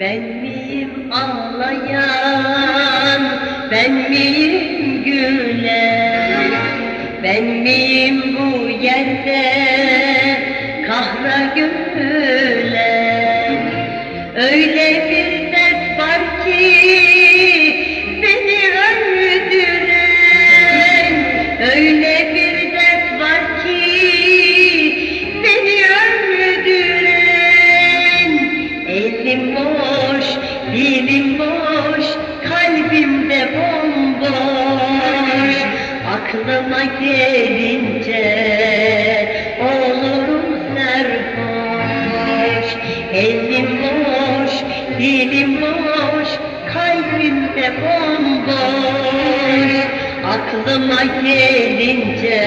Ben miyim ağlayan, ben miyim gülen? Ben miyim bu yerde kahra gömülen? Öyle kalbimde bomboş Aklıma gelince olurum serhoş Elim boş, dilim boş, kalbimde bomboş. Aklıma gelince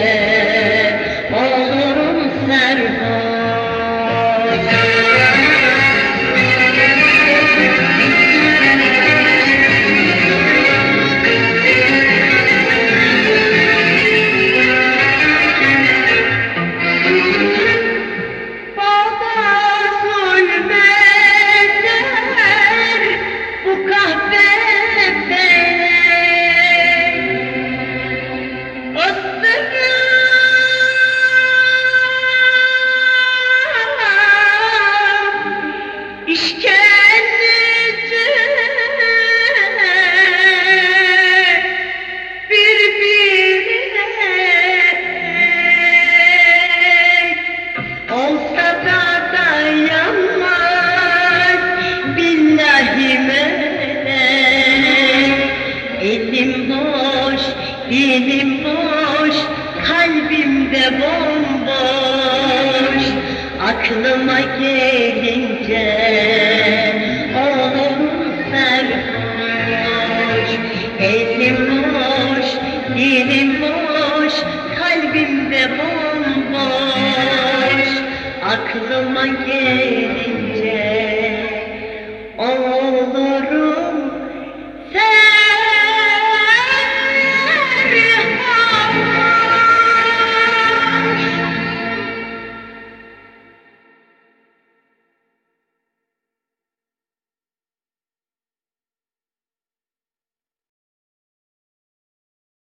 boş, dilim boş, kalbimde bomboş. Aklıma gelince olur sarhoş. Elim boş, dilim boş, kalbimde bomboş. Aklıma gelince